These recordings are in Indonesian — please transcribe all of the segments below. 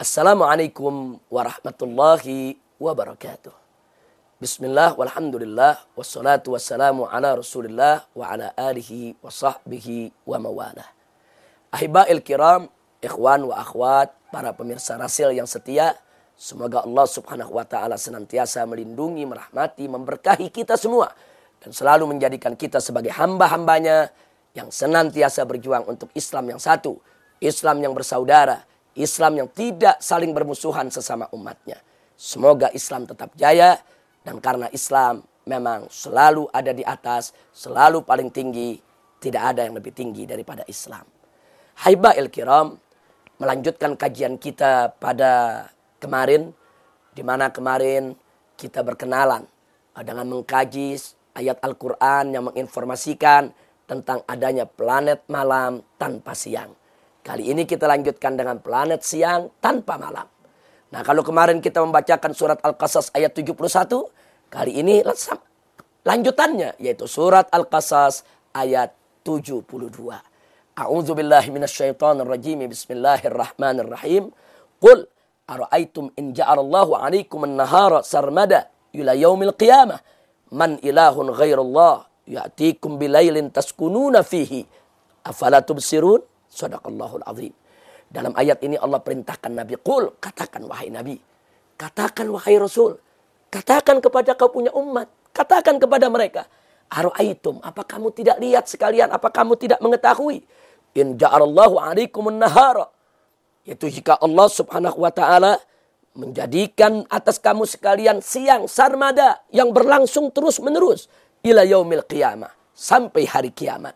Assalamualaikum warahmatullahi wabarakatuh. Bismillah walhamdulillah wassalatu wassalamu ala rasulillah wa ala alihi wa sahbihi wa mawalah. Ahiba'il kiram, ikhwan wa akhwat, para pemirsa rasil yang setia, semoga Allah subhanahu wa ta'ala senantiasa melindungi, merahmati, memberkahi kita semua. Dan selalu menjadikan kita sebagai hamba-hambanya yang senantiasa berjuang untuk Islam yang satu. Islam yang bersaudara, Islam yang tidak saling bermusuhan sesama umatnya. Semoga Islam tetap jaya dan karena Islam memang selalu ada di atas, selalu paling tinggi, tidak ada yang lebih tinggi daripada Islam. Haiba il kiram melanjutkan kajian kita pada kemarin di mana kemarin kita berkenalan dengan mengkaji ayat Al-Qur'an yang menginformasikan tentang adanya planet malam tanpa siang. Kali ini kita lanjutkan dengan planet siang tanpa malam. Nah kalau kemarin kita membacakan surat Al-Qasas ayat 71. Kali ini lanjutannya yaitu surat Al-Qasas ayat 72. A'udzu billahi minasyaitonir rajim. Bismillahirrahmanirrahim. Qul ara'aytum in ja'alallahu 'alaikum an-nahara sarmada ila yaumil qiyamah man ilahun ghairullah ya'tikum bilailin taskununa fihi afala tubsirun Sadaqallahul azim. Dalam ayat ini Allah perintahkan Nabi, Qul, katakan wahai Nabi. Katakan wahai Rasul. Katakan kepada kau punya umat. Katakan kepada mereka. Aru'aitum, apa kamu tidak lihat sekalian? Apa kamu tidak mengetahui? In ja'alallahu alaikum nahara. Yaitu jika Allah subhanahu wa ta'ala menjadikan atas kamu sekalian siang sarmada yang berlangsung terus menerus. Ila yaumil qiyamah. Sampai hari kiamat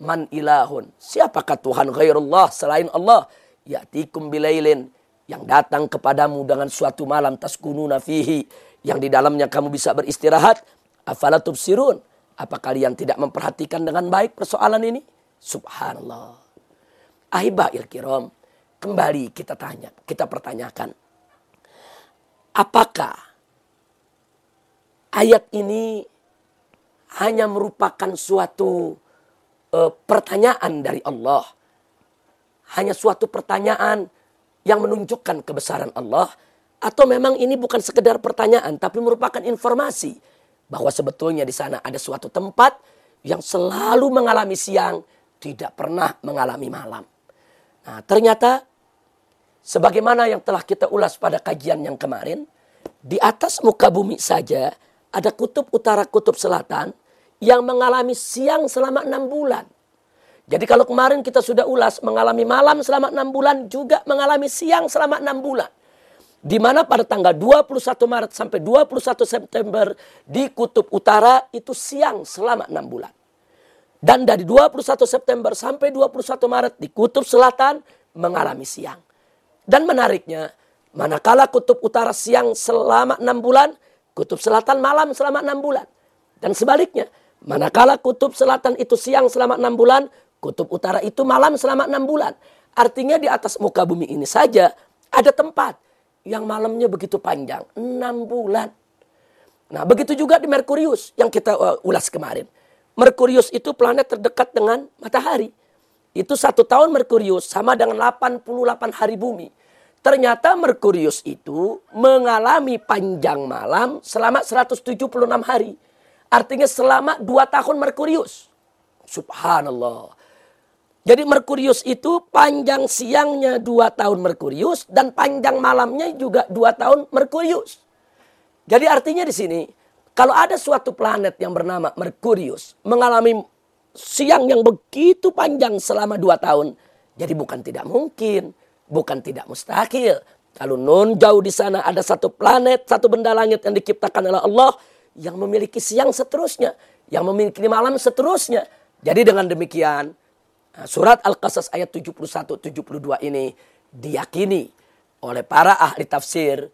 man ilahun. Siapakah Tuhan ghairullah selain Allah? Ya'tikum bilailin. Yang datang kepadamu dengan suatu malam taskununa fihi. Yang di dalamnya kamu bisa beristirahat. Afala tubsirun. Apa kalian tidak memperhatikan dengan baik persoalan ini? Subhanallah. Ahibahil kiram. Kembali kita tanya, kita pertanyakan. Apakah ayat ini hanya merupakan suatu uh, pertanyaan dari Allah. Hanya suatu pertanyaan yang menunjukkan kebesaran Allah. Atau memang ini bukan sekedar pertanyaan tapi merupakan informasi. Bahwa sebetulnya di sana ada suatu tempat yang selalu mengalami siang. Tidak pernah mengalami malam. Nah ternyata sebagaimana yang telah kita ulas pada kajian yang kemarin. Di atas muka bumi saja ada kutub utara kutub selatan yang mengalami siang selama enam bulan. Jadi kalau kemarin kita sudah ulas mengalami malam selama enam bulan juga mengalami siang selama enam bulan. Di mana pada tanggal 21 Maret sampai 21 September di Kutub Utara itu siang selama enam bulan. Dan dari 21 September sampai 21 Maret di Kutub Selatan mengalami siang. Dan menariknya, manakala Kutub Utara siang selama enam bulan, Kutub Selatan malam selama enam bulan. Dan sebaliknya, Manakala kutub selatan itu siang selama enam bulan, kutub utara itu malam selama enam bulan. Artinya di atas muka bumi ini saja ada tempat yang malamnya begitu panjang, enam bulan. Nah begitu juga di Merkurius yang kita uh, ulas kemarin. Merkurius itu planet terdekat dengan matahari. Itu satu tahun Merkurius sama dengan 88 hari bumi. Ternyata Merkurius itu mengalami panjang malam selama 176 hari. Artinya selama dua tahun Merkurius. Subhanallah. Jadi Merkurius itu panjang siangnya dua tahun Merkurius dan panjang malamnya juga dua tahun Merkurius. Jadi artinya di sini kalau ada suatu planet yang bernama Merkurius mengalami siang yang begitu panjang selama dua tahun, jadi bukan tidak mungkin, bukan tidak mustahil. Kalau non jauh di sana ada satu planet, satu benda langit yang diciptakan oleh Allah yang memiliki siang seterusnya, yang memiliki malam seterusnya. Jadi dengan demikian nah, surat Al-Qasas ayat 71-72 ini diyakini oleh para ahli tafsir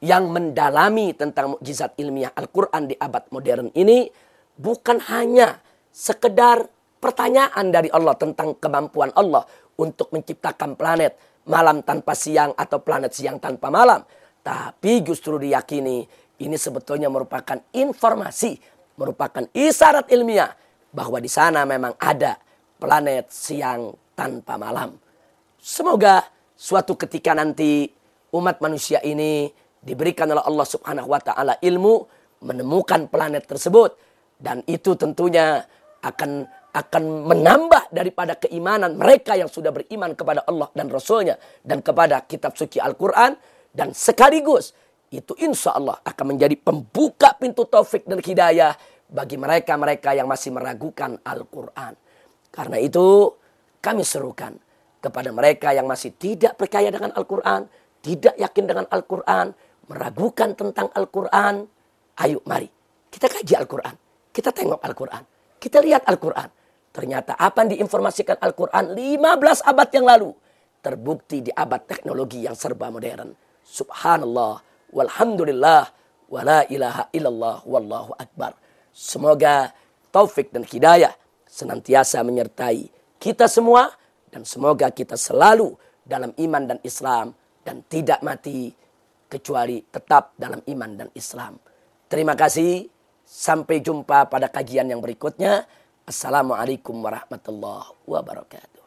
yang mendalami tentang mukjizat ilmiah Al-Quran di abad modern ini bukan hanya sekedar pertanyaan dari Allah tentang kemampuan Allah untuk menciptakan planet malam tanpa siang atau planet siang tanpa malam. Tapi justru diyakini ini sebetulnya merupakan informasi, merupakan isyarat ilmiah bahwa di sana memang ada planet siang tanpa malam. Semoga suatu ketika nanti umat manusia ini diberikan oleh Allah Subhanahu wa taala ilmu menemukan planet tersebut dan itu tentunya akan akan menambah daripada keimanan mereka yang sudah beriman kepada Allah dan Rasulnya dan kepada kitab suci Al-Quran dan sekaligus itu insya Allah akan menjadi pembuka pintu taufik dan hidayah bagi mereka-mereka yang masih meragukan Al-Quran. Karena itu kami serukan kepada mereka yang masih tidak percaya dengan Al-Quran, tidak yakin dengan Al-Quran, meragukan tentang Al-Quran. Ayo mari kita kaji Al-Quran, kita tengok Al-Quran, kita lihat Al-Quran. Ternyata apa yang diinformasikan Al-Quran 15 abad yang lalu terbukti di abad teknologi yang serba modern. Subhanallah, walhamdulillah, wala ilaha illallah, wallahu akbar. Semoga taufik dan hidayah senantiasa menyertai kita semua dan semoga kita selalu dalam iman dan Islam dan tidak mati kecuali tetap dalam iman dan Islam. Terima kasih. Sampai jumpa pada kajian yang berikutnya. Assalamualaikum warahmatullahi wabarakatuh.